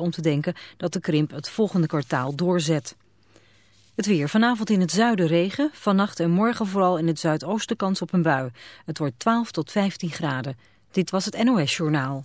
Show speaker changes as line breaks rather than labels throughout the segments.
om te denken dat de krimp het volgende kwartaal doorzet. Het weer. Vanavond in het zuiden regen. Vannacht en morgen vooral in het zuidoosten kans op een bui. Het wordt 12 tot 15 graden. Dit was het NOS Journaal.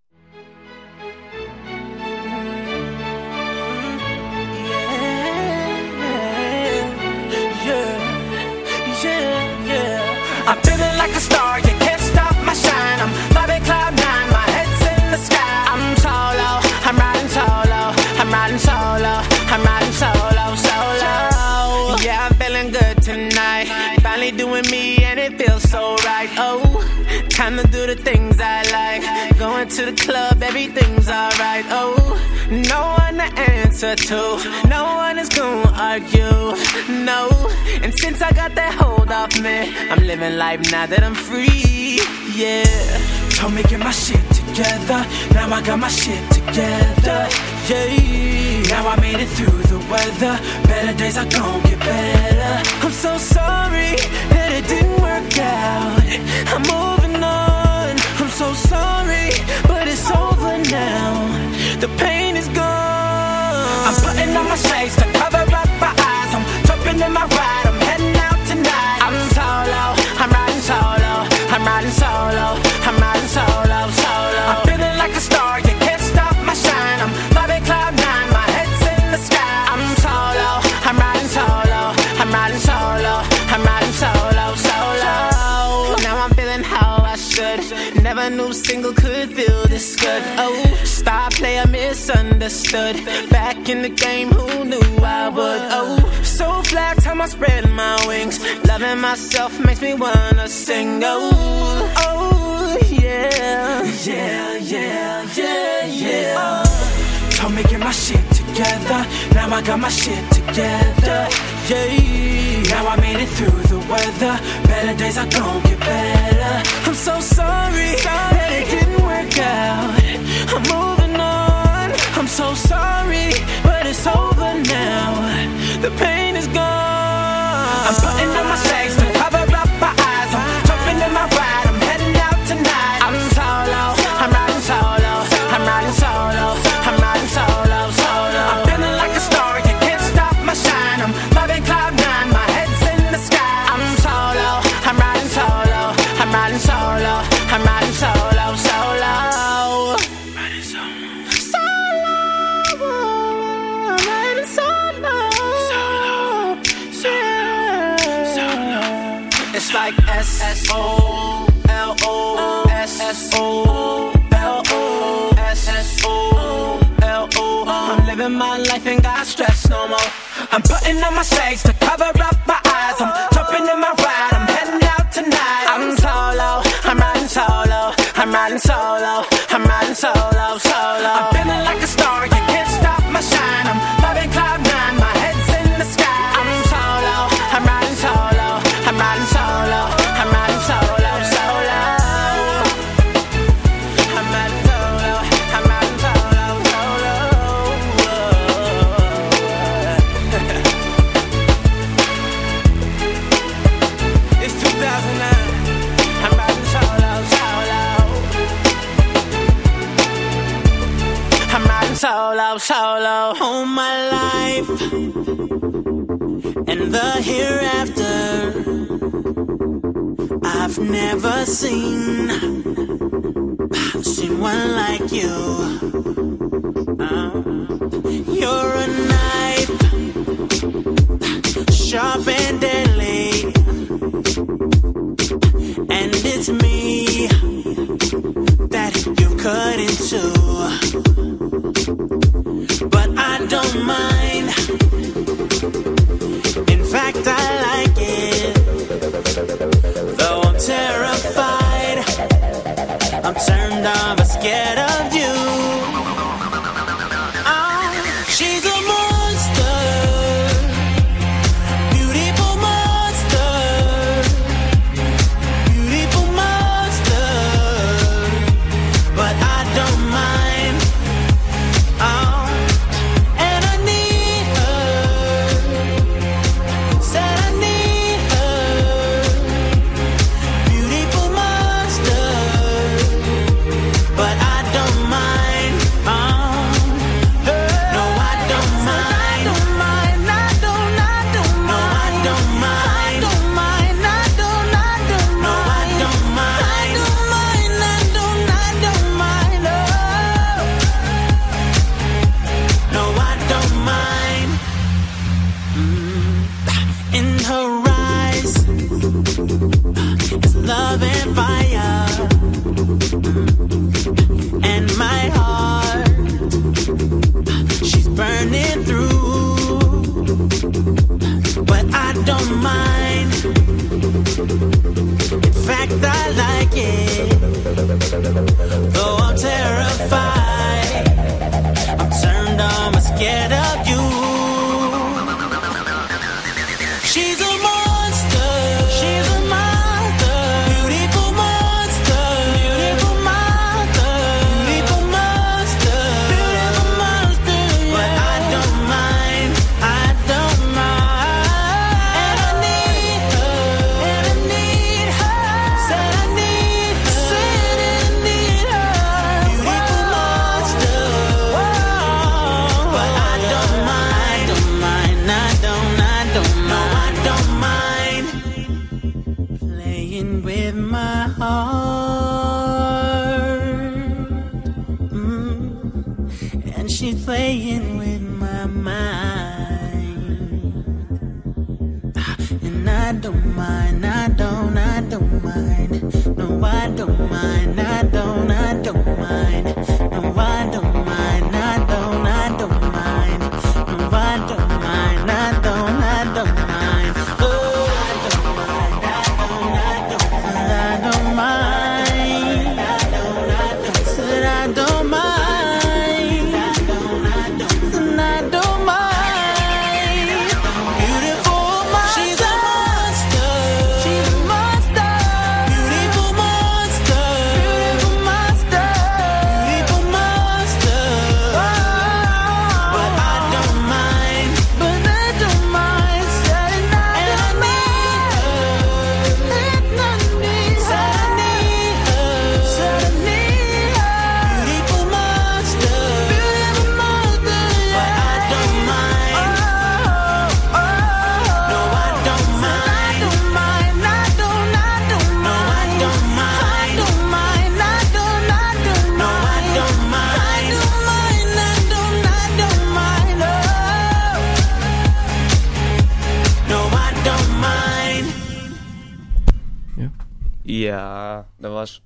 Like a star, you can't stop my shine. I'm vibing cloud nine, my head's in the sky. I'm solo, I'm riding solo, I'm riding solo, I'm riding solo, solo. Yeah, I'm feeling good tonight. Finally doing me and it feels so right. Oh, time to do the things I like. Going to the club, everything's alright. Oh, no to answer to, no one is gonna argue. No, and since I got that hold off me, I'm living life now that I'm free. Yeah. Told me get my shit together. Now I got my shit together. Yeah. Now I made it through the weather. Better days are gonna get better. I'm so sorry that it didn't work out. I'm moving on. I'm so sorry, but it's over now. The pain is gone. I'm putting on my shades to cover up my eyes. I'm jumping in my ride. I'm heading out tonight. I'm solo. I'm riding solo. I'm riding solo. I'm riding solo. Misunderstood. Back in the game, who knew I would? Oh, so flat, time I spread my wings. Loving myself makes me wanna sing. Oh, oh, yeah. Yeah, yeah, yeah, yeah. Told me get my shit together. Now I got my shit together. Yeah. Now I made it through the weather. Better days are gonna get better. I'm so sorry, that it didn't work out. I'm on. I'm so sorry, but it's over now. The pain is gone. I'm putting on my shades to cover
seen, seen one like you.
Ja, dat was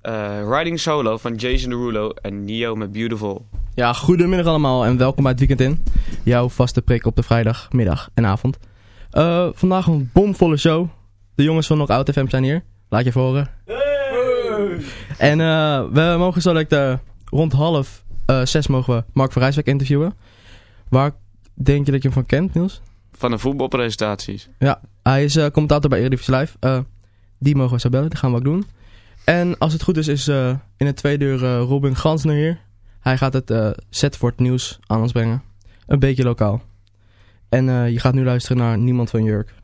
eh, Riding Solo van Jason Derulo en Neo met Beautiful.
Ja, goedemiddag allemaal en welkom bij het weekend in. Jouw vaste prik op de vrijdagmiddag en avond. Eh, vandaag een bomvolle show. De jongens van nog Out FM zijn hier. Laat je horen. En eh, we mogen zo lekker rond half zes mogen we Mark van Rijswijk interviewen. Waar denk je dat je hem van kent, Niels?
Van de voetbalpresentaties.
Ja, hij is commentator bij Eredivisie Live. Die mogen we zo bellen, die gaan we ook doen. En als het goed is, is eh, in het tweede uur uh, Robin Gansner hier. Hij gaat het uh, nieuws aan ons brengen. Een beetje lokaal. En je gaat nu luisteren naar Niemand van Jurk.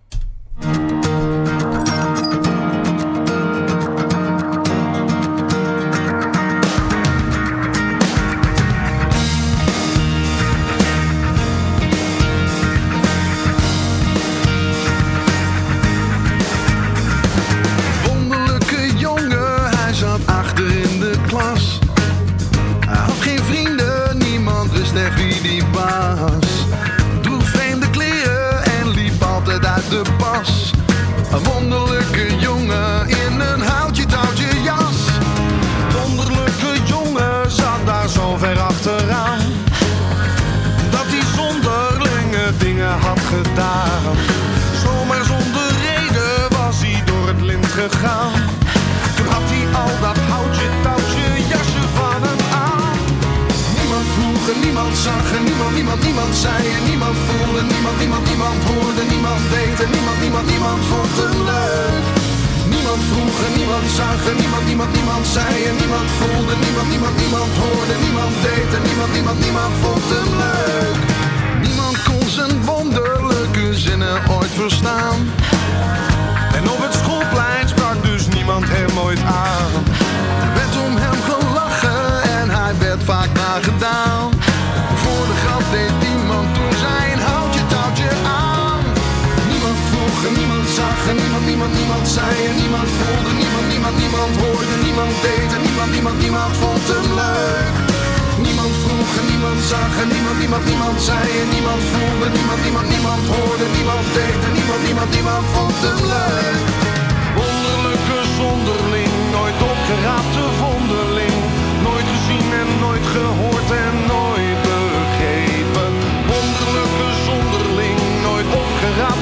Niemand zag niemand, niemand, niemand zei en niemand voelde. Niemand, niemand, niemand hoorde, niemand deed en niemand, niemand, niemand vond hem leuk. Niemand kon zijn wonderlijke zinnen ooit verstaan. En op het schoolplein sprak dus niemand hem ooit aan. Er werd om hem gelachen en hij werd vaak nagedaan. Voor de grap deed iemand toen zijn houtje touwtje aan. Niemand vroeg en niemand zag en niemand, niemand, niemand zei en niemand voelde. Niemand, hoorde, niemand deed en niemand, niemand, niemand vond hem leuk. Niemand vroeg en niemand zag en niemand, niemand, niemand zei en niemand voelde. Niemand, niemand, niemand hoorde, niemand deed en niemand, niemand, niemand vond hem leuk. Wonderlijke zonderling, nooit opgeraapte vonderling. Nooit gezien en nooit gehoord en nooit begrepen. Wonderlijke zonderling, nooit opgeraapte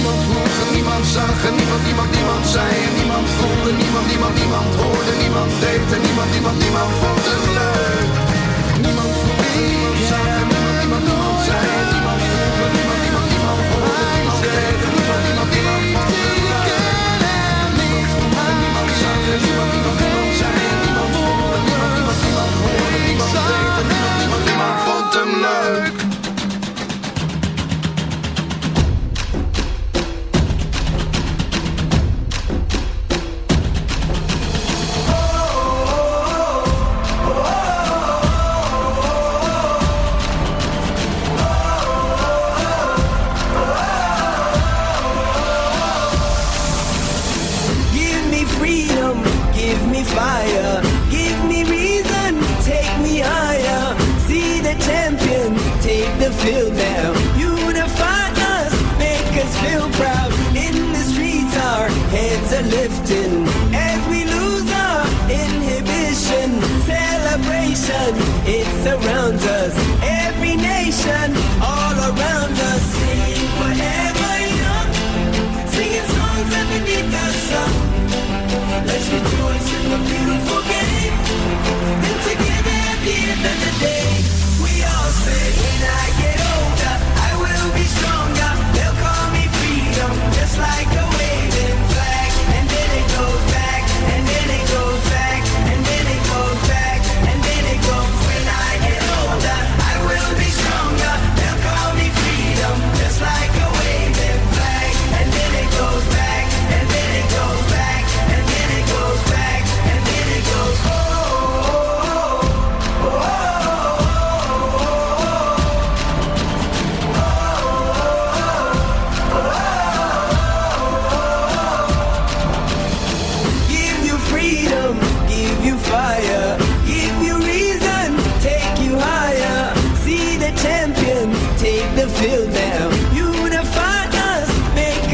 Niemand vroeg niemand zag niemand, niemand, niemand zei niemand voelde. Niemand, niemand, niemand hoorde, niemand deed en niemand, niemand, niemand vond hem leuk. Niemand vroeg niemand zag niemand, niemand, niemand zei niemand voelde. Niemand, niemand, niemand hoorde, niemand deed en niemand, niemand, niemand vond hem leuk. Niemand vroeg zag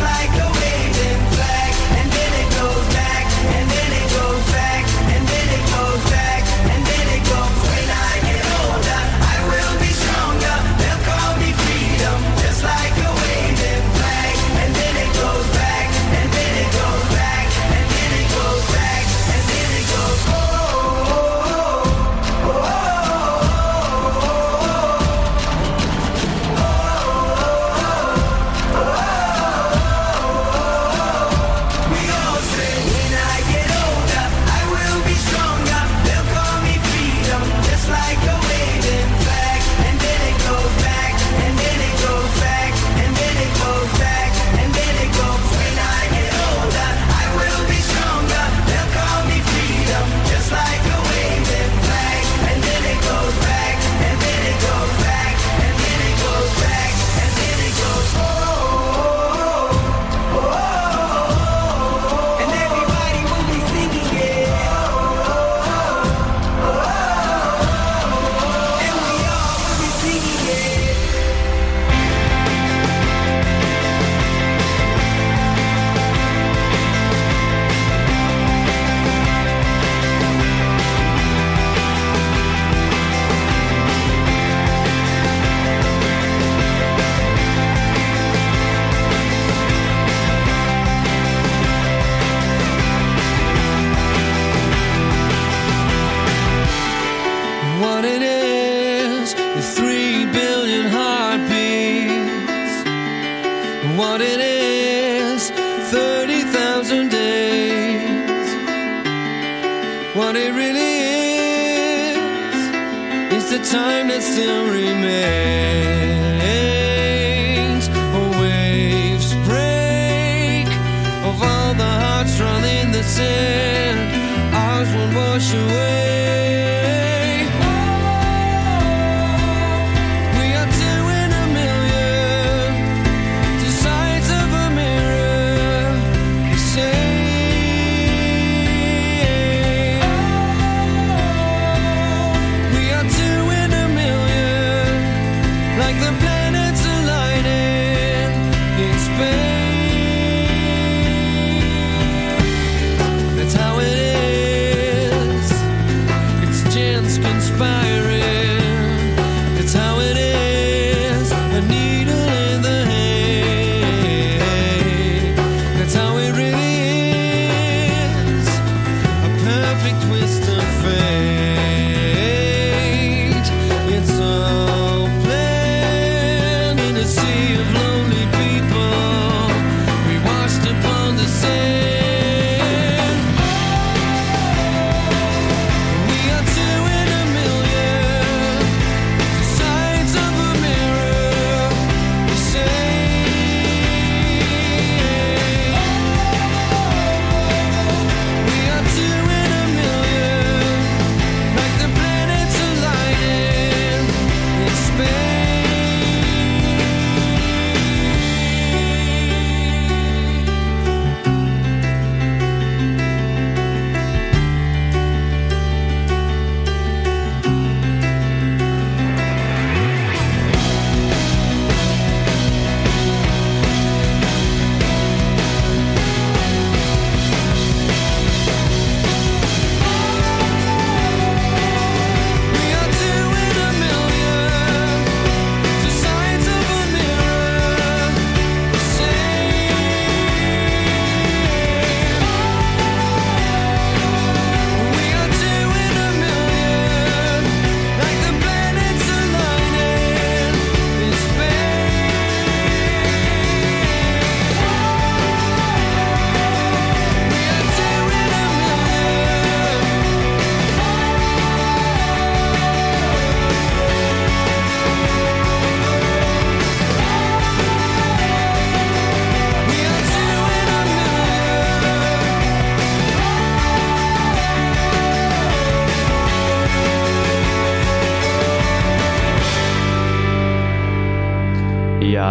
like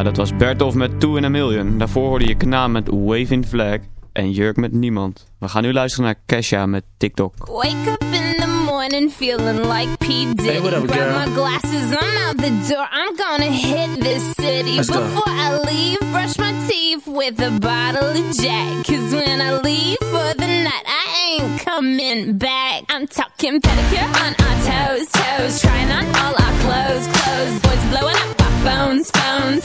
Nou, dat was Bertolf met Two in a Million. Daarvoor hoorde je Knaam met Waving Flag en Jurk met Niemand. We gaan nu luisteren naar Kesha met TikTok.
Wake up in the morning feeling like P. D.
Hey, up,
my glasses, I'm out the door. I'm gonna hit this city. Before. I leave, brush my teeth with a bottle of Jack. Cause when I leave for the night, I ain't coming back. I'm talking pedicure on our toes, toes. Trying on all our clothes, clothes. Boys blowing up our phones, phones.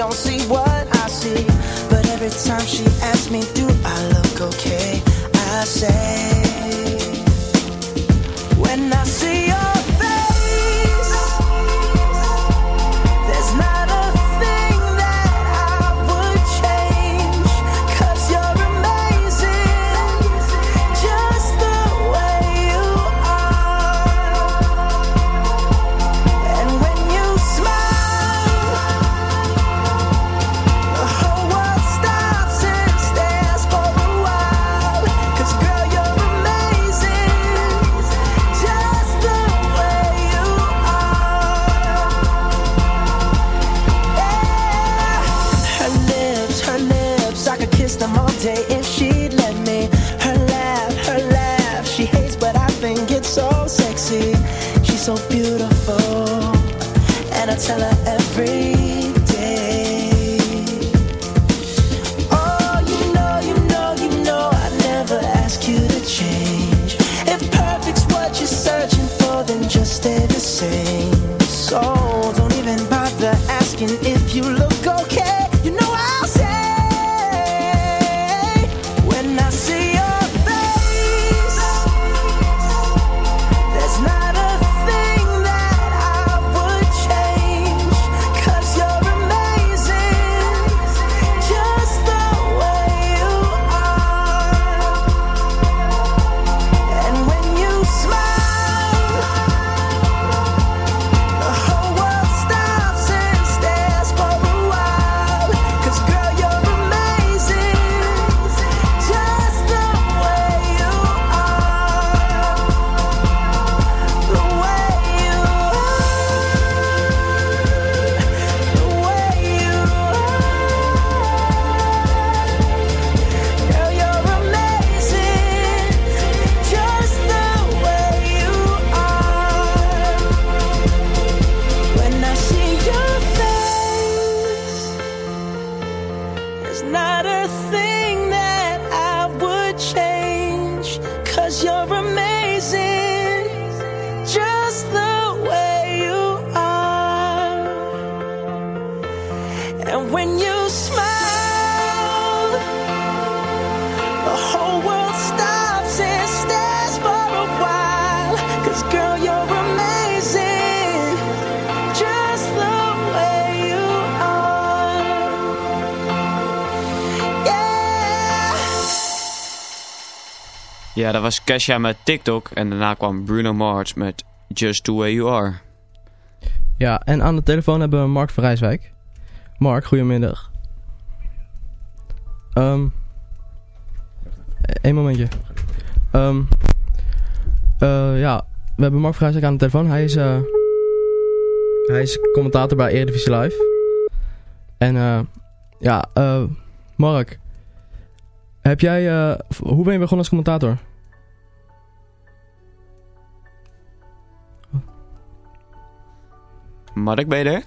don't see
what
Ja, dat was Kesha met TikTok. En daarna kwam Bruno Mars met Just The Way You Are.
Ja, en aan de telefoon hebben we Mark van Rijswijk. Mark, goedemiddag. Ehm, um, Eén momentje. Um, ja, we hebben Mark van Rijswijk aan de telefoon. Hij is, uh, hij is commentator bij Eredivisie Live. En uh, ja, Mark, heb jij, hoe ben je begonnen als commentator?
Mark, ben je er?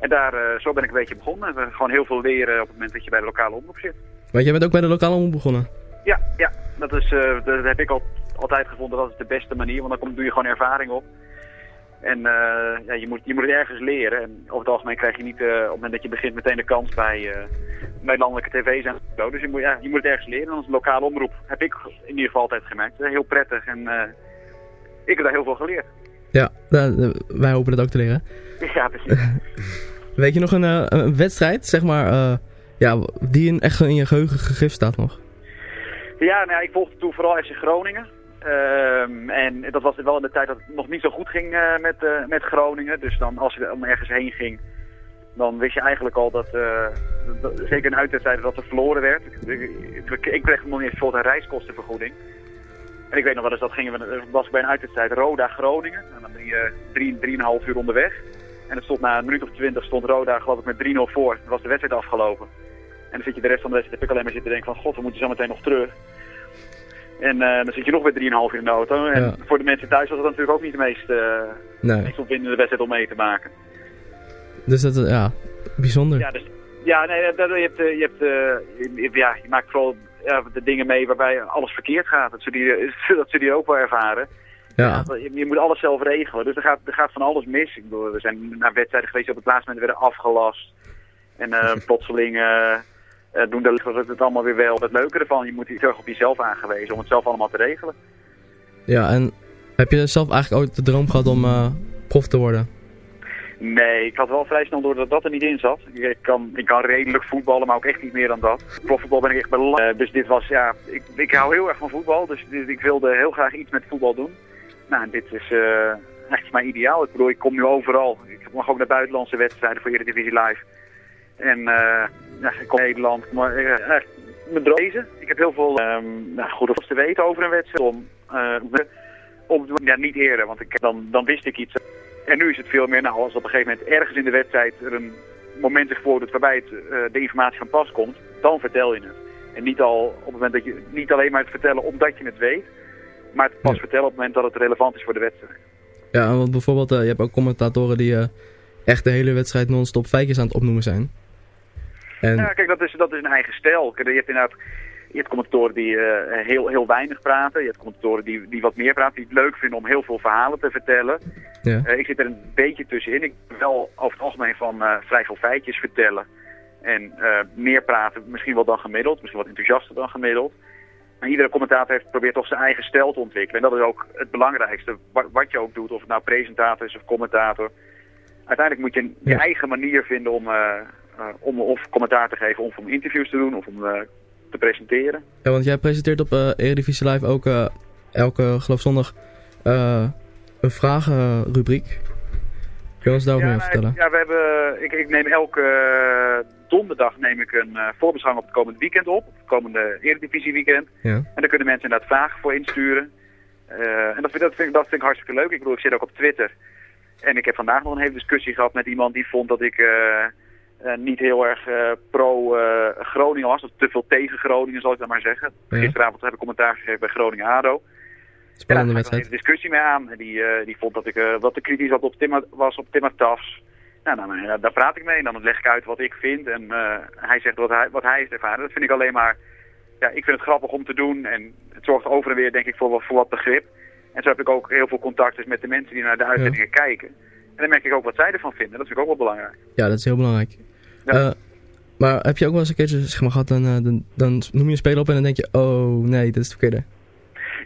En daar, eh, zo ben ik een beetje begonnen. We gewoon heel veel leren op het moment dat je bij de lokale omroep zit.
Want jij bent ook bij de lokale omroep begonnen?
Ja, ja. Dat, is, eh, dat heb ik al, altijd gevonden. Dat is de beste manier. Want dan kom, doe je gewoon ervaring op. En eh, ja, je, moet, je moet het ergens leren. En over het algemeen krijg je niet eh, op het moment dat je begint meteen de kans bij, eh, bij landelijke tv's en zo. Dus je moet, ja, je moet het ergens leren. En als lokale omroep heb ik in ieder geval altijd gemerkt. Heel prettig en ik heb daar heel veel geleerd.
Ja, nou, wij hopen dat ook te leren.
Ja, precies.
Weet je nog een, een wedstrijd, zeg maar, ja, die in, echt in je geheugen gegrift staat nog?
Ja, nou ja, ik volgde toen vooral FC Groningen. Ehm, en dat was wel in de tijd dat het nog niet zo goed ging eh, met, eh, met Groningen. Dus dan als je dan ergens heen ging, dan wist je eigenlijk al dat, eh, zeker in uitwedstrijden, dat er verloren werd. Ik, ik, kreeg nog niet eens een reiskostenvergoeding. En ik weet nog wel eens, dat gingen we, was ik bij een uitwedstrijd Roda Groningen. En dan ben je drie, drieënhalf uur onderweg. En het stond na een minuut of twintig, stond Roda geloof ik met 3-0 voor. Dan was de wedstrijd afgelopen. En dan zit je de rest van de wedstrijd, heb ik alleen maar zitten denken van, god, we moeten zo meteen nog terug. En eh, dan zit je nog weer 3,5 uur in de auto. En
Ja.
voor de mensen thuis was het natuurlijk ook niet de meest, eh
Nee.
meest opwindende wedstrijd om mee te maken.
Dus dat, eh, ja, bijzonder.
Ja, dus, ja nee, dat, je, hebt, je, hebt, je, ja, je maakt vooral ja, de dingen mee waarbij alles verkeerd gaat. Dat ze die, dat ze die ook wel ervaren.
Ja.
Je, je moet alles zelf regelen. Dus er gaat, er gaat van alles mis. Ik bedoel, we zijn naar wedstrijden geweest die op het laatste moment werden afgelast. En plotseling doen de het allemaal weer wel. Het leuke ervan, je moet hier terug op jezelf aangewezen om het zelf allemaal te regelen.
Ja, en heb je zelf eigenlijk ooit de droom gehad om eh, prof te worden?
Nee, ik had wel vrij snel door dat dat er niet in zat. Ik, kan, ik kan redelijk voetballen, maar ook echt niet meer dan dat. Profvoetbal ben ik echt belangrijk. Uh, dus dit was, ja, ik, ik hou heel erg van voetbal. Dus dit- ik wilde heel graag iets met voetbal doen. Nou, dit is eh, echt mijn ideaal. Ik bedoel, ik kom nu overal. Ik mag ook naar buitenlandse wedstrijden voor Eredivisie Live. En eh, ja, ik kom in Nederland. Maar eh, echt, mijn droom is deze. Ik heb heel veel ehm nou, goed te weten over een wedstrijd. Om, eh, om, ja, niet eerder, want ik, dan, dan wist ik iets. En nu is het veel meer, nou, als op een gegeven moment ergens in de wedstrijd er een moment zich voordoet waarbij het, eh, de informatie van pas komt, dan vertel je het. En niet, al op het moment dat je, niet alleen maar het vertellen omdat je het weet, maar het pas vertellen op het moment dat het relevant is voor de wedstrijd.
Ja, want bijvoorbeeld, eh, je hebt ook commentatoren die eh, echt de hele wedstrijd non-stop feitjes aan het opnoemen zijn. En
Ja, kijk, dat is, dat is een eigen stijl. Je hebt inderdaad je hebt commentatoren die eh, heel, heel weinig praten. Je hebt commentatoren die, die wat meer praten, die het leuk vinden om heel veel verhalen te vertellen.
Ja.
Eh, ik zit er een beetje tussenin. Ik ben wel over het algemeen van eh, vrij veel feitjes vertellen. En meer praten, misschien wel dan gemiddeld. Misschien wat enthousiaster dan gemiddeld. Maar iedere commentator heeft probeert toch zijn eigen stijl te ontwikkelen. En dat is ook het belangrijkste. Wat, wat je ook doet, of het nou presentator is of commentator. Uiteindelijk moet je je
Ja.
eigen manier vinden om, om of commentaar te geven, of om interviews te doen, of om eh, te presenteren.
Ja, want jij presenteert op eh Eredivisie Live ook eh, elke, geloof zondag, eh, een vragenrubriek. Kun je ons daar ook meer
nou,
vertellen?
Ja, we hebben, ik, ik neem elke eh, donderdag neem ik een uh, voorbeschouwing op het komende weekend op. Het komende Eredivisie weekend.
Ja.
En daar kunnen mensen inderdaad vragen voor insturen. Eh, en dat vind, dat, vind, ik- dat vind ik hartstikke leuk. Ik bedoel, ik zit ook op Twitter. En ik heb vandaag nog een hele discussie gehad met iemand die vond dat ik eh, eh, niet heel erg eh, pro-Groningen was. Of te veel tegen Groningen, zal ik dat maar zeggen.
Ja.
Gisteravond heb ik commentaar gegeven bij Groningen-ADO.
Spannende
ja, daar
wedstrijd.
een discussie mee aan. Die, eh, die vond dat ik eh, wat te kritisch had op Timmer, was op Timmer Tafs. Nou, nou, daar praat ik mee en dan leg ik uit wat ik vind. En eh, hij zegt wat hij, wat hij heeft ervaren. Dat vind ik alleen maar... Ja, ik vind het grappig om te doen. En het zorgt over en weer, denk ik, voor, wat- voor wat begrip. En zo heb ik ook heel veel contact dus met de mensen die naar de uitzendingen kijken. En dan merk ik ook wat zij ervan vinden. Dat vind ik ook wel belangrijk.
Ja, dat is heel belangrijk. Eh, maar heb je ook wel eens een keertje zeg maar, gehad, dan, eh, dan, dan noem je een speler op en dan denk je, oh nee, dat is het verkeerde.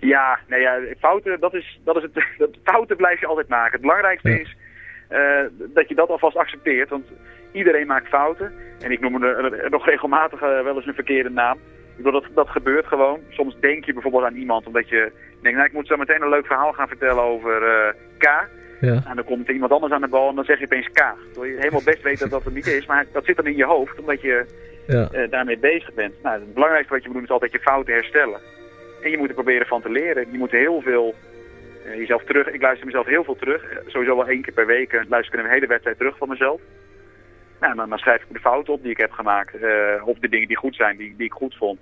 Ja, nee, ja fouten, dat is, dat is het, dat, fouten blijf je altijd maken. Het belangrijkste
Ja.
is eh, dat je dat alvast accepteert. Want iedereen maakt fouten. En ik noem er, nog regelmatig wel eens een verkeerde naam. Ik bedoel, dat, dat gebeurt gewoon. Soms denk je bijvoorbeeld aan iemand omdat je denkt, nou ik moet zo meteen een leuk verhaal gaan vertellen over eh, K.
Ja.
En dan komt er iemand anders aan de bal en dan zeg je opeens K. Terwijl je helemaal best weet dat dat er niet is, maar dat zit dan in je hoofd omdat je
Ja.
eh, daarmee bezig bent. Nou, het belangrijkste wat je moet doen is altijd je fouten herstellen. En je moet er proberen van te leren. Je moet heel veel eh, jezelf terug. Ik luister mezelf heel veel terug. Eh, Sowieso wel één keer per week luister ik een hele wedstrijd terug van mezelf. Nou, dan, dan schrijf ik de fouten op die ik heb gemaakt. of de dingen die goed zijn, die, die ik goed vond.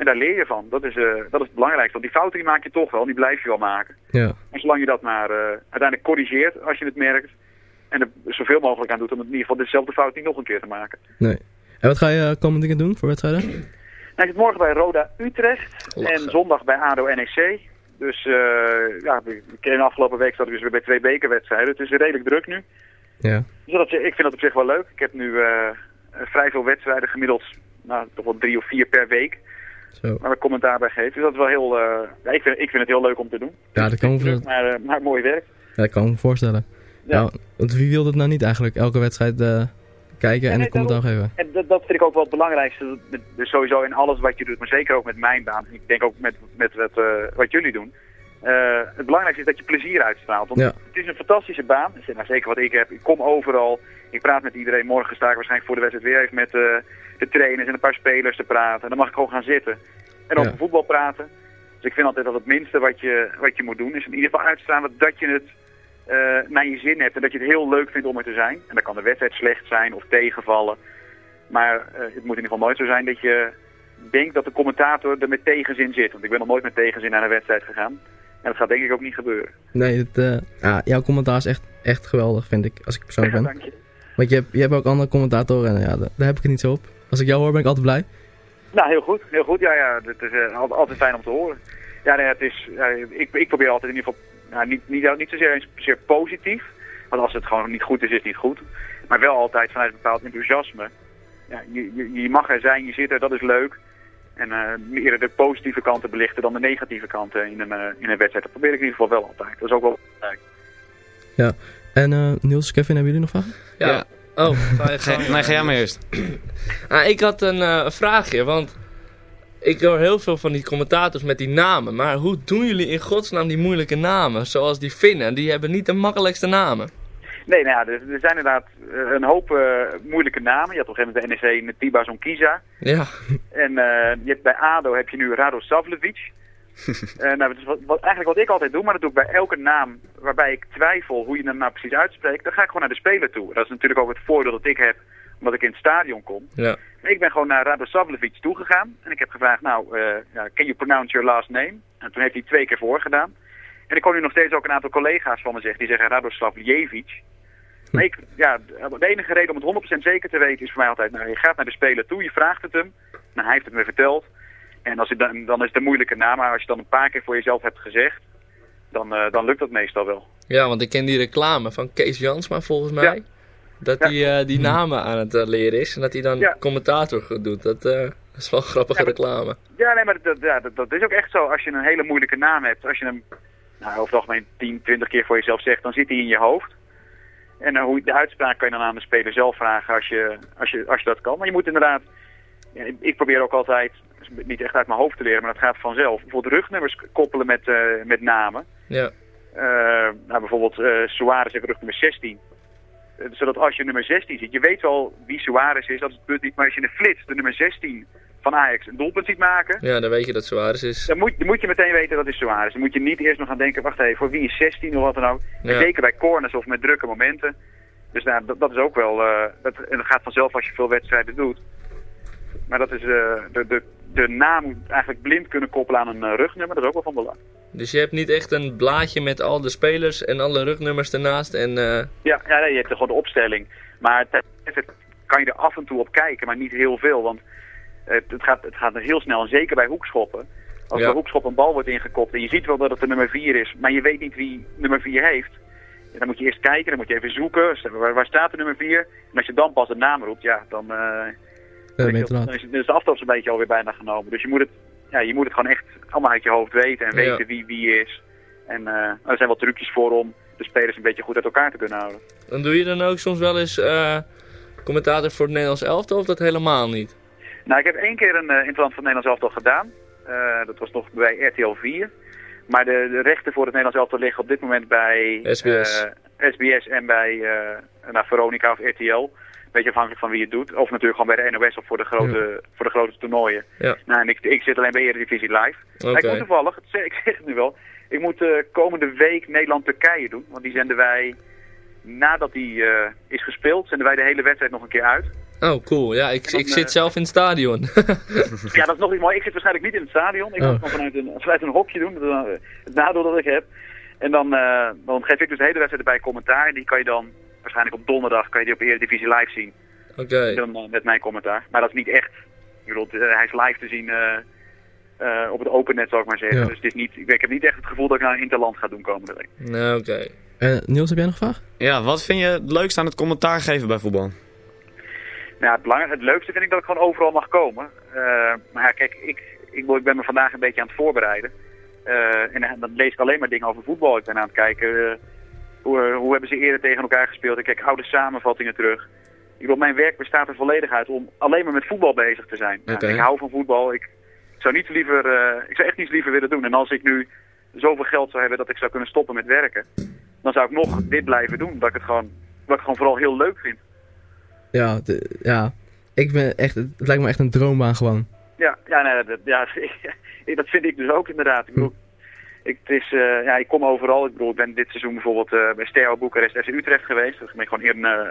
En daar leer je van. Dat is, eh, dat is het belangrijkste. Want die fouten die maak je toch wel. Die blijf je wel maken.
Ja.
En zolang je dat maar eh, uiteindelijk corrigeert als je het merkt. En er zoveel mogelijk aan doet om het in ieder geval dezelfde fout niet nog een keer te maken.
Nee. En wat ga je eh, komend weekend doen voor wedstrijden?
Nou, ik zit morgen bij Roda Utrecht
Lachen.
en zondag bij ADO NEC. Dus eh, ja, de afgelopen week zat ik dus weer bij twee bekerwedstrijden. Het is redelijk druk nu.
Ja.
Dus dat, ik vind dat op zich wel leuk. Ik heb nu vrij veel wedstrijden, gemiddeld nou, toch wel drie of vier per week.
Zo.
Waar ik commentaar bij geef. Dus dat is wel heel, eh, ja, ik, vind, ik vind het heel leuk om te doen.
Ja, dat kan, me,
maar, eh, maar mooi werk.
ja, dat kan me voorstellen.
Ja.
Ja. want wie wil dat nou niet eigenlijk? Elke wedstrijd eh, kijken en
nee,
een commentaar geven.
En dat, dat vind ik ook wel het belangrijkste. Dus sowieso in alles wat je doet, maar zeker ook met mijn baan. Ik denk ook met, met wat, wat jullie doen. Het belangrijkste is dat je plezier uitstraalt. Want
Ja.
het is een fantastische baan. Nou, zeker wat ik heb. Ik kom overal. Ik praat met iedereen. Morgen sta ik waarschijnlijk voor de wedstrijd weer even met de trainers en een paar spelers te praten. En dan mag ik gewoon gaan zitten. En over
Ja.
voetbal praten. Dus ik vind altijd dat het minste wat je, wat je moet doen is in ieder geval uitstralen dat je het eh, naar je zin hebt. En dat je het heel leuk vindt om er te zijn. En dan kan de wedstrijd slecht zijn of tegenvallen. Maar eh, het moet in ieder geval nooit zo zijn dat je denkt dat de commentator er met tegenzin zit. Want ik ben nog nooit met tegenzin naar een wedstrijd gegaan. En dat gaat denk ik ook niet gebeuren.
Nee, het, eh, ja, jouw commentaar is echt, echt geweldig, vind ik, als ik persoonlijk ben.
Dank je.
Want je hebt, je hebt ook andere commentatoren en ja, daar, daar heb ik het niet zo op. Als ik jou hoor, ben ik altijd blij.
Nou, heel goed. Heel goed. Ja, ja, het is eh, al- altijd fijn om te horen. Ja, nee, het is, ik, ik probeer altijd in ieder geval nou, niet, niet, niet zozeer eens zeer positief. Want als het gewoon niet goed is, is het niet goed. Maar wel altijd vanuit een bepaald enthousiasme. Ja, je, je, je mag er zijn, je zit er, dat is leuk. En eh meer de positieve kanten belichten dan de negatieve kanten in een, eh, in een wedstrijd. Dat probeer ik in ieder geval wel altijd. Dat is ook wel belangrijk.
Ja. En eh, Niels, Kevin, hebben jullie nog vragen?
Ja. Oh, ga je
nee, ga jij maar eerst.
Ah, ik had een eh, vraagje, want ik hoor heel veel van die commentators met die namen. Maar hoe doen jullie in godsnaam die moeilijke namen? Zoals die Finnen, die hebben niet de makkelijkste namen.
Nee, nou ja, er, er zijn inderdaad eh, een hoop eh, moeilijke namen. Je had op een gegeven moment bij NEC Netiba Zonkiza.
Ja.
En eh, je hebt bij ADO heb je nu Rado Savlevic. Eh, nou, wat, wat, eigenlijk wat ik altijd doe, maar dat doe ik bij elke naam waarbij ik twijfel hoe je hem nou precies uitspreekt. Dan ga ik gewoon naar de speler toe. Dat is natuurlijk ook het voordeel dat ik heb, omdat ik in het stadion kom.
Ja.
Ik ben gewoon naar Rado Savlevic toegegaan en ik heb gevraagd, nou, ja, can you pronounce your last name? En toen heeft hij twee keer voorgedaan. En ik kon nu nog steeds ook een aantal collega's van me zeggen, die zeggen Radoslavljevic. Maar ik, ja, de enige reden om het 100% zeker te weten is voor mij altijd, nou, je gaat naar de speler toe, je vraagt het hem. Nou, hij heeft het me verteld. En als je dan, dan is het een moeilijke naam, maar als je dan een paar keer voor jezelf hebt gezegd, dan, eh, dan lukt dat meestal wel.
Ja, want ik ken die reclame van Kees Jansma volgens mij. Dat hij eh, die namen aan het eh, leren is en dat hij dan
Ja.
commentator doet. Dat, eh, dat is wel een grappige reclame.
Ja, nee, maar dat, ja, dat, dat is ook echt zo. Als je een hele moeilijke naam hebt, als je hem nou, over het algemeen 10, 20 keer voor jezelf zegt, dan zit hij in je hoofd. En hoe, de uitspraak kan je dan aan de speler zelf vragen als je, als je, als je dat kan. Maar je moet inderdaad, ik- probeer ook altijd, niet echt uit mijn hoofd te leren, maar dat gaat vanzelf. Bijvoorbeeld rugnummers koppelen met, eh, met namen.
Ja.
Eh, nou, bijvoorbeeld eh Suarez heeft rugnummer 16. Eh, zodat als je nummer 16 ziet, je weet wel wie Suarez is, dat is het punt niet. Maar als je in de flits de nummer 16 van Ajax een doelpunt ziet maken,
Ja, dan weet je dat Suarez is.
dan moet, dan moet je meteen weten dat is Suarez. Dan moet je niet eerst nog gaan denken, wacht even, voor wie is 16 of wat dan ook.
Ja.
zeker bij corners of met drukke momenten. Dus nou, dat, dat is ook wel, dat, en dat gaat vanzelf als je veel wedstrijden doet. Maar dat is, eh, de, de, de naam moet eigenlijk blind kunnen koppelen aan een eh, rugnummer, dat is ook wel van belang.
Dus je hebt niet echt een blaadje met al de spelers en alle rugnummers ernaast. En, eh,
Ja, ja nee, je hebt gewoon de opstelling. Maar kan je er af en toe op kijken, maar niet heel veel. Want het, gaat, het gaat heel snel, en zeker bij hoekschoppen. Als
Ja.
bij hoekschop een bal wordt ingekopt en je ziet wel dat het de nummer 4 is, maar je weet niet wie nummer 4 heeft. Ja, dan moet je eerst kijken, dan moet je even zoeken, waar, waar staat de nummer 4? En als je dan pas de naam roept, ja, dan,
je
dan, is, dan is de afstand een beetje alweer bijna genomen. Dus je moet het, ja, je moet het gewoon echt allemaal uit je hoofd weten en
Ja.
weten wie wie is. En eh, er zijn wel trucjes voor om de spelers een beetje goed uit elkaar te kunnen houden.
dan doe je dan ook soms wel eens eh, commentator voor het Nederlands elftal of dat helemaal niet?
Nou, ik heb één keer een uh, interland van Nederlands elftal gedaan. Dat was nog bij RTL 4. Maar de, de rechten voor het Nederlands elftal liggen op dit moment bij
SBS.
SBS en bij nou, Veronica of RTL. Beetje afhankelijk van wie het doet. Of natuurlijk gewoon bij de NOS of voor de grote, voor de grote toernooien.
Ja.
Nou, en ik, ik zit alleen bij Eredivisie Live. Ik moet toevallig, ik zeg het nu wel, ik moet eh, komende week Nederland-Turkije doen. Want die zenden wij, nadat die eh, is gespeeld, zenden wij de hele wedstrijd nog een keer uit.
Oh, cool. Ja, ik,
dan,
ik zit
eh,
zelf in het stadion.
Ja, dat is nog niet mooi. Ik zit waarschijnlijk niet in het stadion. Ik
Oh.
moet het gewoon vanuit een, vanuit een hokje doen. Het nadeel dat ik heb. En dan, dan geef ik dus de hele wedstrijd erbij commentaar. En die kan je dan waarschijnlijk op donderdag kan je die op Eredivisie live zien.
Oké.
Dan, eh, met mijn commentaar. Maar dat is niet echt. Ik bedoel, eh, hij is live te zien eh, eh, op het open net, zal ik maar zeggen.
Ja.
Dus het is niet, ik, ik heb niet echt het gevoel dat ik naar een interland ga doen komende week.
Nee, oké.
Eh, Niels, heb jij nog een vraag?
Ja, wat vind je het leukste aan het commentaar geven bij voetbal?
Nou, het, het leukste vind ik dat ik gewoon overal mag komen. Eh, maar ja, kijk, ik, ik, ik ben me vandaag een beetje aan het voorbereiden. Eh, en dan lees ik alleen maar dingen over voetbal. Ik ben aan het kijken, hoe, hoe hebben ze eerder tegen elkaar gespeeld. Ik kijk oude samenvattingen terug. Ik bedoel, mijn werk bestaat er volledig uit om alleen maar met voetbal bezig te zijn. Nou, ik hou van voetbal. Ik zou, niet liever, eh, ik zou echt niets liever willen doen. En als ik nu zoveel geld zou hebben dat ik zou kunnen stoppen met werken, dan zou ik nog dit blijven doen. Dat ik het gewoon, wat ik gewoon vooral heel leuk vind.
Ja, de- ja. Ik ben echt, het lijkt me echt een droombaan gewoon.
Ja, ja, nee, dat, ja dat vind ik dus ook inderdaad. Ik bedoel, ik, het is, eh, ja, ik kom overal. Ik bedoel, ik ben dit seizoen bijvoorbeeld eh, bij Steaua Boekarest FC Utrecht geweest. Dus ik ben gewoon, in, eh,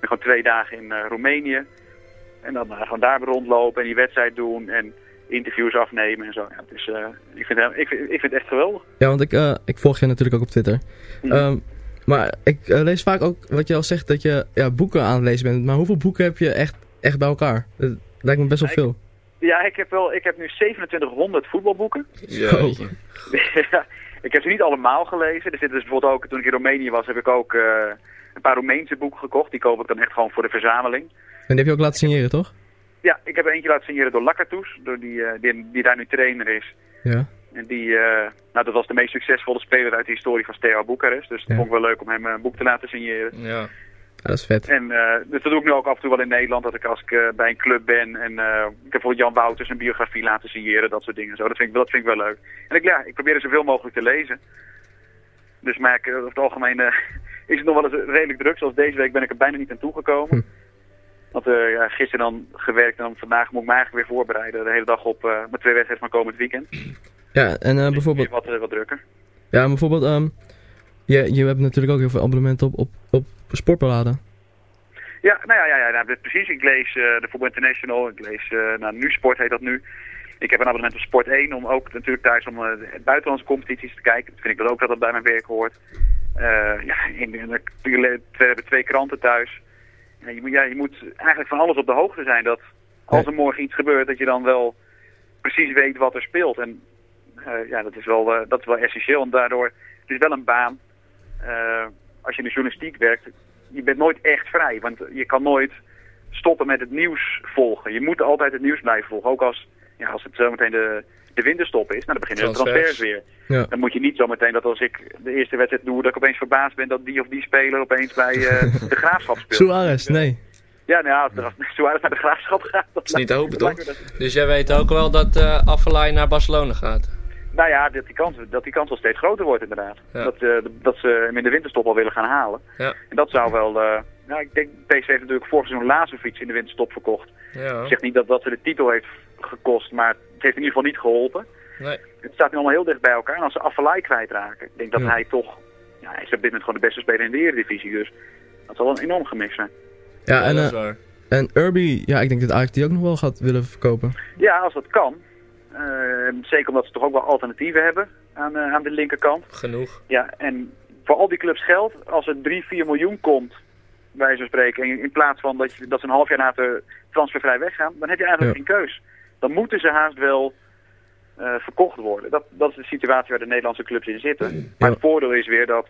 ben gewoon twee dagen in Roemenië. En dan gewoon daar rondlopen en die wedstrijd doen en interviews afnemen en zo. Ja, het is, ik, vind, het- ik, vind, ik vind het echt geweldig.
Ja, want ik, ik volg je natuurlijk ook op Twitter.
Mhm.
Ehm, maar ik lees vaak ook wat je al zegt, dat je ja, boeken aan het lezen bent. Maar hoeveel boeken heb je echt, echt bij elkaar? Dat lijkt me best wel veel.
Ja, ik heb, wel, ik heb nu 2700 voetbalboeken. Ja, ik heb ze niet allemaal gelezen. Er zitten dus bijvoorbeeld ook, toen ik in Roemenië was, heb ik ook eh, een paar Roemeense boeken gekocht. Die koop ik dan echt gewoon voor de verzameling.
En die heb je ook laten signeren, toch?
Ja, ik heb er eentje laten signeren door Lakatos, door die, eh, die, die daar nu trainer is.
Ja.
En die, eh, nou, dat was de meest succesvolle speler uit de historie van Steaua Boekarest. Dus
Ja.
dat vond ik wel leuk om hem een boek te laten signeren.
Ja.
Dat is vet.
En eh, dus dat doe ik nu ook af en toe wel in Nederland, dat ik als ik eh, bij een club ben en eh, ik heb bijvoorbeeld Jan Wouters een biografie laten signeren, dat soort dingen. Zo. Dat, vind ik, dat vind ik wel leuk. En ik, ja, ik probeer er zoveel mogelijk te lezen. Dus maar ik, over het algemeen is het nog wel eens redelijk druk. Zoals deze week ben ik er bijna niet aan toegekomen. Want eh, ja, gisteren dan gewerkt en dan vandaag moet ik me eigenlijk weer voorbereiden. De hele dag op mijn twee wedstrijden van komend weekend.
Ja, en eh, bijvoorbeeld...
Wat, wat drukker.
Ja, bijvoorbeeld... ehm je, je hebt natuurlijk ook heel veel abonnementen op, op, op Sportbeladen.
Ja, nou ja, ja, ja nou, precies. Ik lees eh, de Voetbal International. Ik lees, eh nou, nu Sport heet dat nu. Ik heb een abonnement op Sport 1 om ook natuurlijk thuis om eh, buitenlandse competities te kijken. Dat vind ik dat ook dat dat bij mijn werk hoort. Ja, in, in, we hebben twee kranten thuis. Ja, je, moet, ja, je moet eigenlijk van alles op de hoogte zijn. Dat als er morgen iets gebeurt, dat je dan wel precies weet wat er speelt. En ja, dat is, wel, dat is wel essentieel. En daardoor, het is wel een baan. Als je in de journalistiek werkt, je bent nooit echt vrij. Want je kan nooit stoppen met het nieuws volgen. Je moet altijd het nieuws blijven volgen. Ook als, ja, als het zometeen de, de winterstop is, nou, dan beginnen de
Transfers.
weer.
Ja.
Dan moet je niet zometeen dat als ik de eerste wedstrijd doe, dat ik opeens verbaasd ben dat die of die speler opeens bij eh, de graafschap speelt.
Suarez, nee.
Ja, nou ja, als Suarez naar de graafschap gaat. Dat
is niet te hopen, toch? Dus jij weet ook wel dat eh Affelay naar Barcelona gaat.
Nou ja, dat die, kans, dat die kans wel steeds groter wordt inderdaad.
Ja.
Dat, eh, dat ze hem in de winterstop al willen gaan halen.
Ja.
En dat zou wel... eh nou, ik denk, PSV heeft natuurlijk vorig seizoen Lazovic in de winterstop verkocht.
Ja.
Ik zeg niet dat dat ze de titel heeft gekost, maar het heeft in ieder geval niet geholpen.
Nee.
Het staat nu allemaal heel dicht bij elkaar. En als ze Affelay kwijtraken, ik denk dat
Ja.
hij toch... Ja, hij is op dit moment gewoon de beste speler in de Eredivisie, dus dat zal een enorm gemis zijn.
Ja, en, eh,
waar.
en Urbi, ja, ik denk dat Ajax die ook nog wel gaat willen verkopen.
Ja, als dat kan. Eh, zeker omdat ze toch ook wel alternatieven hebben aan, eh, aan de linkerkant.
Genoeg.
Ja, en voor al die clubs geldt, als er 3, 4 miljoen komt, bij zo'n spreken, in, in plaats van dat, je, dat ze een half jaar later transfervrij weggaan, dan heb je eigenlijk
Ja.
geen keus. Dan moeten ze haast wel eh, verkocht worden. Dat, dat is de situatie waar de Nederlandse clubs in zitten. Maar het voordeel is weer dat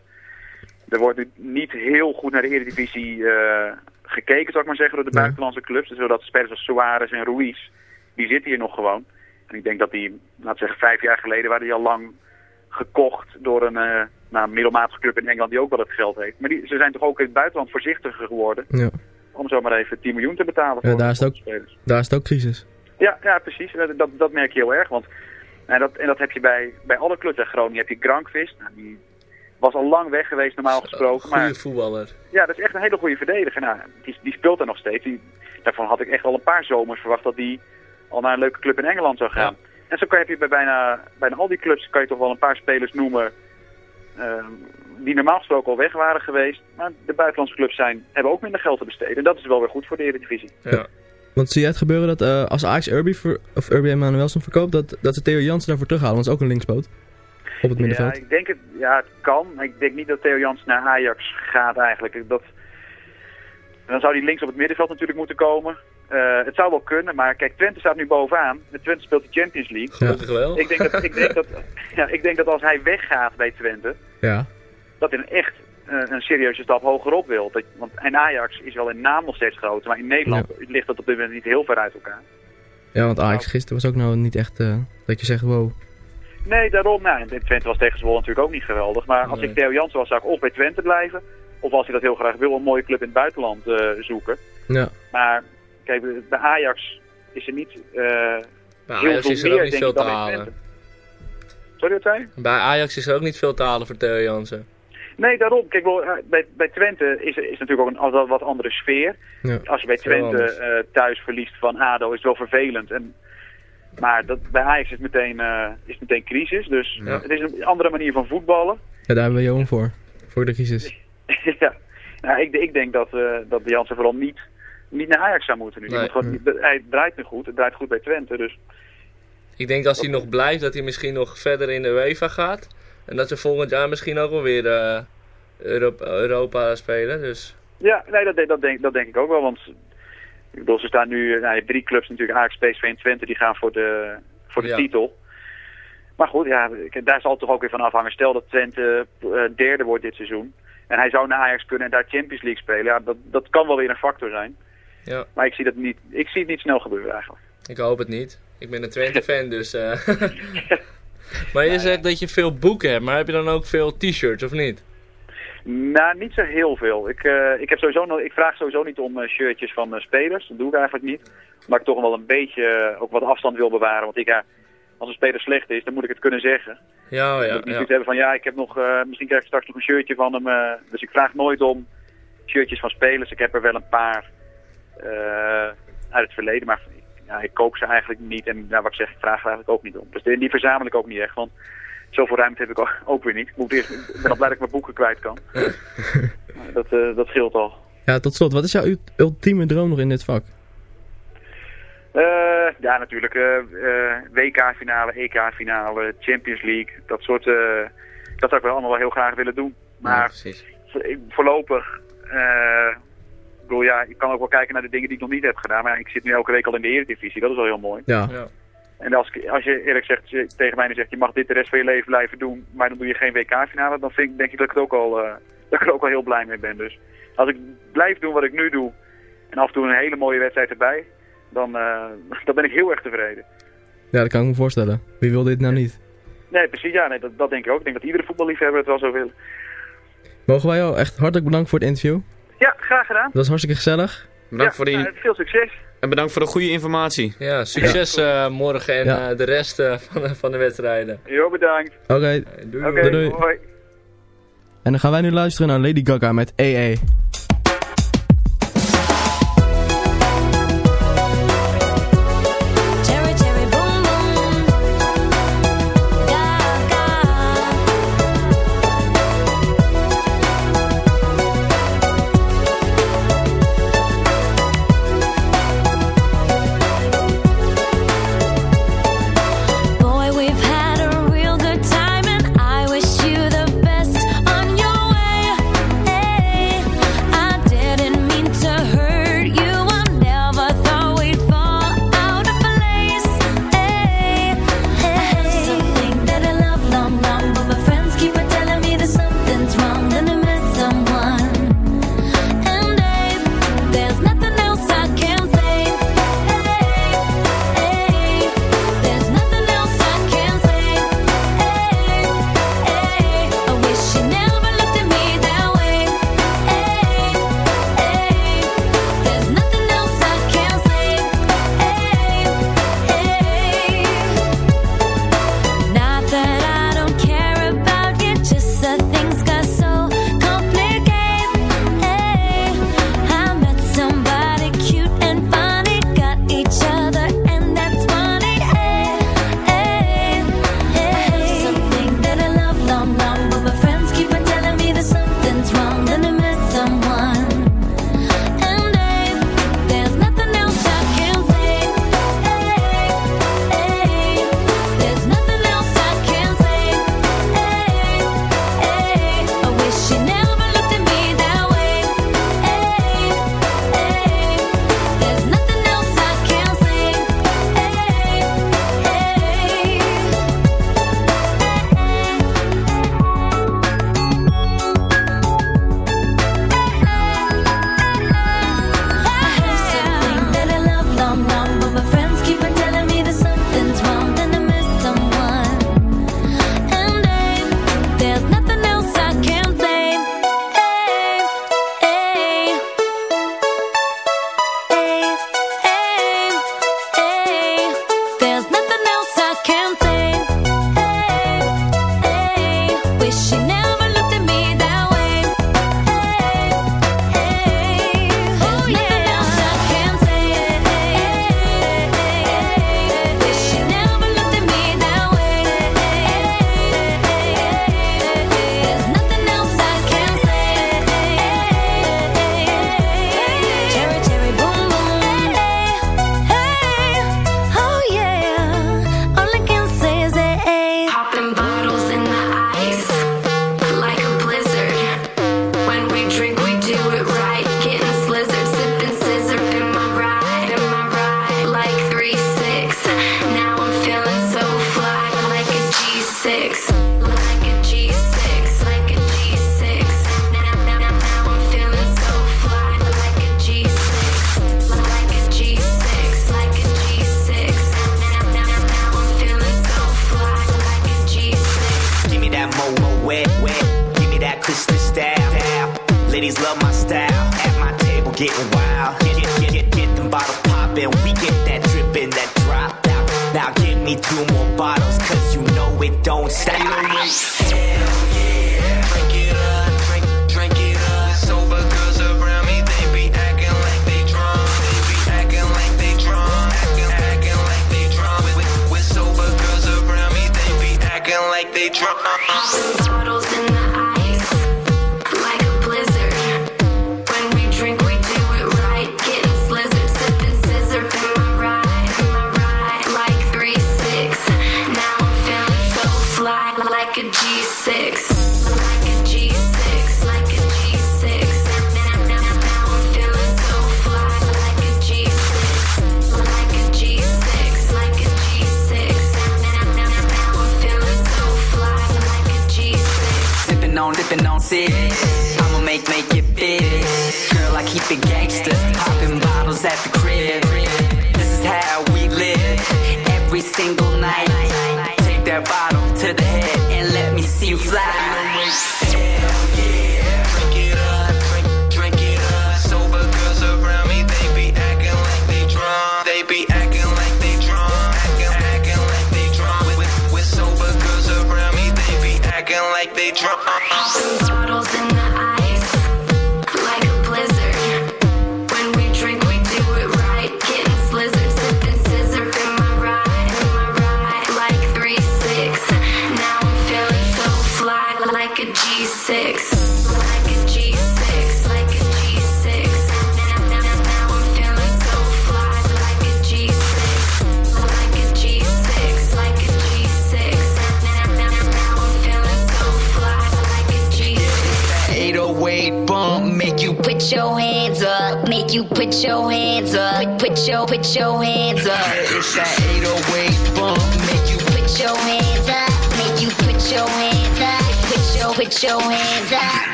er wordt nu niet heel goed naar de Eredivisie eh, gekeken, zou ik maar zeggen, door de
Ja.
buitenlandse clubs. Dus zodat spelers als Suarez en Ruiz, die zitten hier nog gewoon. En ik denk dat die, we zeggen, vijf jaar geleden waren die al lang gekocht door een eh, nou, middelmatige club in Engeland die ook wel het geld heeft. Maar die, ze zijn toch ook in het buitenland voorzichtiger geworden
Ja,
om zomaar even 10 miljoen te betalen
ja
voor,
daar, is ook,
spelers.
daar is het ook crisis.
Ja, ja precies. Dat, dat, dat merk je heel erg. Want, en, dat, en dat heb je bij, bij alle clubs in Groningen. heb je Grankvist. Nou, die was al lang weg geweest normaal gesproken. Maar
Goeie voetballer.
ja, dat is echt een hele goede verdediger. Nou, die, die speelt er nog steeds. Die, daarvan had ik echt al een paar zomers verwacht dat die al naar een leuke club in Engeland zou gaan. En zo kan je bij bijna, bijna al die clubs kan je toch wel een paar spelers noemen eh, die normaal gesproken al weg waren geweest. Maar de buitenlandse clubs zijn, hebben ook minder geld te besteden. En dat is wel weer goed voor de Eredivisie.
Ja.
Want zie jij het gebeuren dat eh, als Ajax Urbi, ver, of Urbi en Manuelson verkoopt, dat, dat ze Theo Jansen daarvoor terughalen? Want dat is ook een linkspoot op het
Ja,
middenveld.
ik denk het, ja, het kan. Maar ik denk niet dat Theo Jans naar Ajax gaat eigenlijk. Dat, dan zou hij links op het middenveld natuurlijk moeten komen. Eh, het zou wel kunnen, maar kijk, Twente staat nu bovenaan. Twente speelt de Champions League.
Gelukkig wel.
Ik denk dat, ik denk dat, ja, ik denk dat als hij weggaat bij Twente,
Ja.
dat hij een echt eh, een serieuze stap hogerop wil. Dat, want, en Ajax is wel in naam nog steeds groot, maar in Nederland ligt dat op dit moment niet heel ver uit elkaar.
Ja, want Ajax gisteren was ook nou niet echt eh, dat je zegt, wow.
Nee, daarom. Nou, en Twente was tegen Zwolle natuurlijk ook niet geweldig. Maar als
Nee.
ik Theo Jansen was, zou ik of bij Twente blijven. Of als hij dat heel graag wil, een mooie club in het buitenland zoeken.
Ja.
Maar kijk, bij Ajax is er niet eh
Bij Ajax
veel
is er
meer,
ook niet veel te halen.
Sorry, wat zei je?
Bij Ajax is er ook niet veel te halen voor Theo Jansen.
Nee, daarom. Kijk, wel, eh, bij, bij Twente is, is natuurlijk ook een al wel wat andere sfeer.
Ja.
Als je bij Twente eh, thuis verliest van ADO is het wel vervelend. En, maar dat, bij Ajax is het meteen, eh, is het meteen crisis. Dus
Ja.
het is een andere manier van voetballen.
Ja, daar hebben we Johan voor. Voor de crisis.
ja. Nou, ik, ik denk dat, eh dat de Jansen vooral niet, niet naar Ajax zou moeten nu. Die
Nee.
moet gewoon, hij draait nu goed. Het draait goed bij Twente. Dus
Ik denk als hij nog blijft, dat hij misschien nog verder in de UEFA gaat. En dat ze volgend jaar misschien ook wel weer eh, Europa, Europa spelen. Dus
ja, nee, dat, dat, denk, dat denk ik ook wel. Want ik bedoel, ze staan nu, nou, je hebt drie clubs natuurlijk, Ajax, PSV en Twente, die gaan voor de, voor de
Ja.
titel. Maar goed, ja, daar zal het toch ook weer van afhangen. Stel dat Twente eh, derde wordt dit seizoen. En hij zou naar Ajax kunnen en daar Champions League spelen. Ja, dat, dat kan wel weer een factor zijn.
Ja,
Maar ik zie, dat niet, ik zie het niet snel gebeuren eigenlijk.
ik hoop het niet. Ik ben een Twente-fan, dus... eh. maar je zegt dat je veel boeken hebt, maar heb je dan ook veel t-shirts of niet?
Nou, niet zo heel veel. Ik, eh, ik, heb sowieso nog, ik vraag sowieso niet om eh, shirtjes van spelers. Dat doe ik eigenlijk niet. Omdat ik toch wel een beetje ook wat afstand wil bewaren. Want ik, ja, als een speler slecht is, dan moet ik het kunnen zeggen.
Ja,
Dan
ja,
moet ik niet
ja.
hebben van, ja, ik heb nog, misschien krijg ik straks nog een shirtje van hem. dus ik vraag nooit om shirtjes van spelers. Ik heb er wel een paar uit het verleden. Maar ja, ik koop ze eigenlijk niet. En ja, wat ik zeg, ik vraag er eigenlijk ook niet om. Dus die, die verzamel ik ook niet echt. Want zoveel ruimte heb ik ook, ook weer niet. Ik, moet eerst, ik ben al blij dat ik mijn boeken kwijt kan. Dat, eh, dat scheelt al.
Ja, tot slot, wat is jouw ultieme droom nog in dit vak?
Eh, ja, natuurlijk. eh, eh, WK-finale, EK-finale, Champions League. Dat soort... eh, dat zou ik wel allemaal wel heel graag willen doen. Maar voorlopig... eh, bedoel, ja, ik kan ook wel kijken naar de dingen die ik nog niet heb gedaan. Maar ik zit nu elke week al in de Eredivisie. Dat is wel heel mooi.
Ja.
Ja.
En als, ik- als je eerlijk zegt, je- tegen mij nu zegt, je mag dit de rest van je leven blijven doen, maar dan doe je geen WK-finale, dan vind ik, denk ik dat ik, het ook al, eh, dat ik er ook al heel blij mee ben. Dus als ik blijf doen wat ik nu doe, en af en toe een hele mooie wedstrijd erbij, dan, eh, dan ben ik heel erg tevreden.
Ja, dat kan ik me voorstellen. Wie wil dit nou niet?
Nee, precies, ja, nee, dat, dat denk ik ook. Ik denk dat iedere voetballiefhebber het wel zou willen.
Mogen wij jou echt hartelijk bedanken voor het interview.
Ja, graag gedaan.
Dat was hartstikke gezellig.
Bedankt
Ja,
voor die...
eh, veel succes.
En bedankt voor de goede informatie.
Ja, succes eh, morgen en
Ja.
eh, de rest eh, van, de- van de wedstrijden.
Jo, bedankt.
Oké,
Doei,
Oké,
Doei, doei.
hoi.
en dan gaan wij nu luisteren naar Lady Gaga met EE.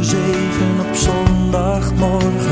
Zeven op zondagmorgen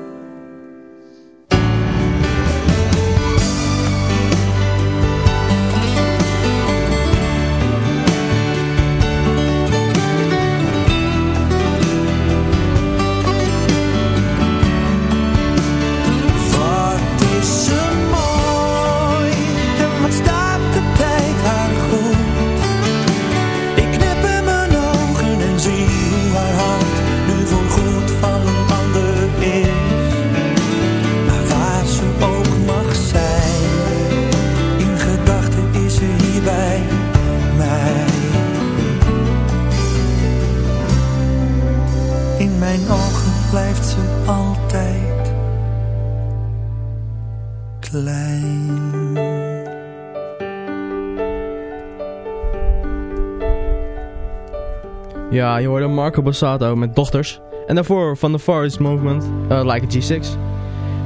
Ja, je hoorde Marco Bassato met Dochters. En daarvoor van The Forest Movement, eh, Like a G6.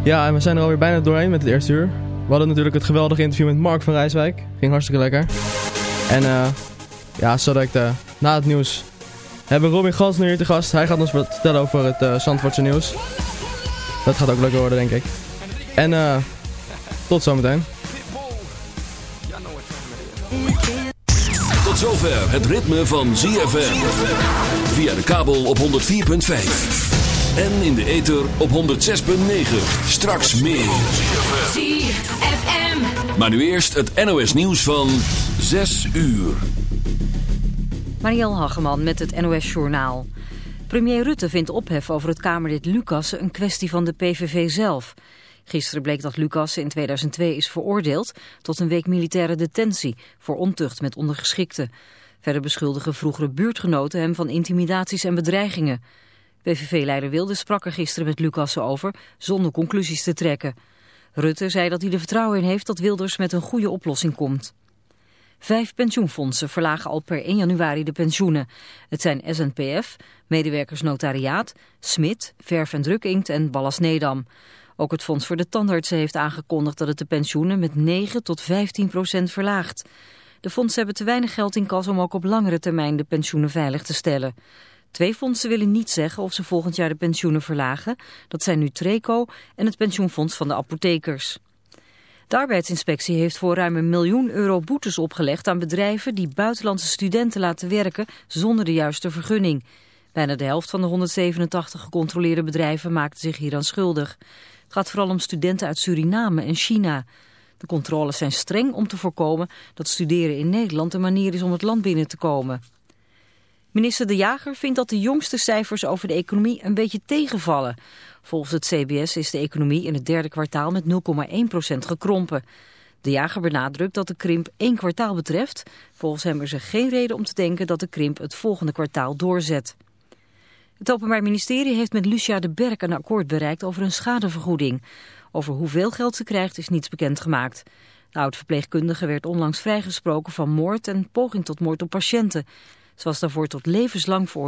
Ja, en we zijn er alweer bijna doorheen met het eerste uur. We hadden natuurlijk het geweldige interview met Mark van Rijswijk. Ging hartstikke lekker. En eh, ja, zodat ik de, na het nieuws hebben Robin Gans nu hier te gast. Hij gaat ons wat vertellen over het eh Zandvoortse nieuws. Dat gaat ook lekker worden, denk ik. En eh, tot zometeen.
Zover het ritme van ZFM. Via de kabel op 104.5. En in de ether op 106.9. Straks meer.
ZFM.
Maar nu eerst het NOS nieuws van 6 uur.
Marielle Hageman met het NOS Journaal. Premier Rutte vindt ophef over het Kamerlid Lucassen een kwestie van de PVV zelf. Gisteren bleek dat Lucassen in 2002 is veroordeeld tot een week militaire detentie voor ontucht met ondergeschikten. Verder beschuldigen vroegere buurtgenoten hem van intimidaties en bedreigingen. PVV-leider Wilde sprak er gisteren met Lucassen over zonder conclusies te trekken. Rutte zei dat hij er vertrouwen in heeft dat Wilders met een goede oplossing komt. Vijf pensioenfondsen verlagen al per 1 januari de pensioenen. Het zijn SNPF, Medewerkers Notariaat, Smit, Verf en Drukinkt en Ballas Nedam. Ook het Fonds voor de Tandartsen heeft aangekondigd dat het de pensioenen met 9 tot 15 procent verlaagt. De fondsen hebben te weinig geld in kas om ook op langere termijn de pensioenen veilig te stellen. Twee fondsen willen niet zeggen of ze volgend jaar de pensioenen verlagen. Dat zijn nu Treco en het pensioenfonds van de apothekers. De arbeidsinspectie heeft voor ruim een miljoen euro boetes opgelegd aan bedrijven die buitenlandse studenten laten werken zonder de juiste vergunning. Bijna de helft van de 187 gecontroleerde bedrijven maakte zich hieraan schuldig. Gaat vooral om studenten uit Suriname en China. De controles zijn streng om te voorkomen dat studeren in Nederland een manier is om het land binnen te komen. Minister De Jager vindt dat de jongste cijfers over de economie een beetje tegenvallen. Volgens het CBS is de economie in het derde kwartaal met 0,1% gekrompen. De jager benadrukt dat de krimp één kwartaal betreft. Volgens hem is er geen reden om te denken dat de krimp het volgende kwartaal doorzet. Het Openbaar Ministerie heeft met Lucia de Berk een akkoord bereikt over een schadevergoeding. Over hoeveel geld ze krijgt is niets bekendgemaakt. De oud-verpleegkundige werd onlangs vrijgesproken van moord en poging tot moord op patiënten. Ze was daarvoor tot levenslang voor.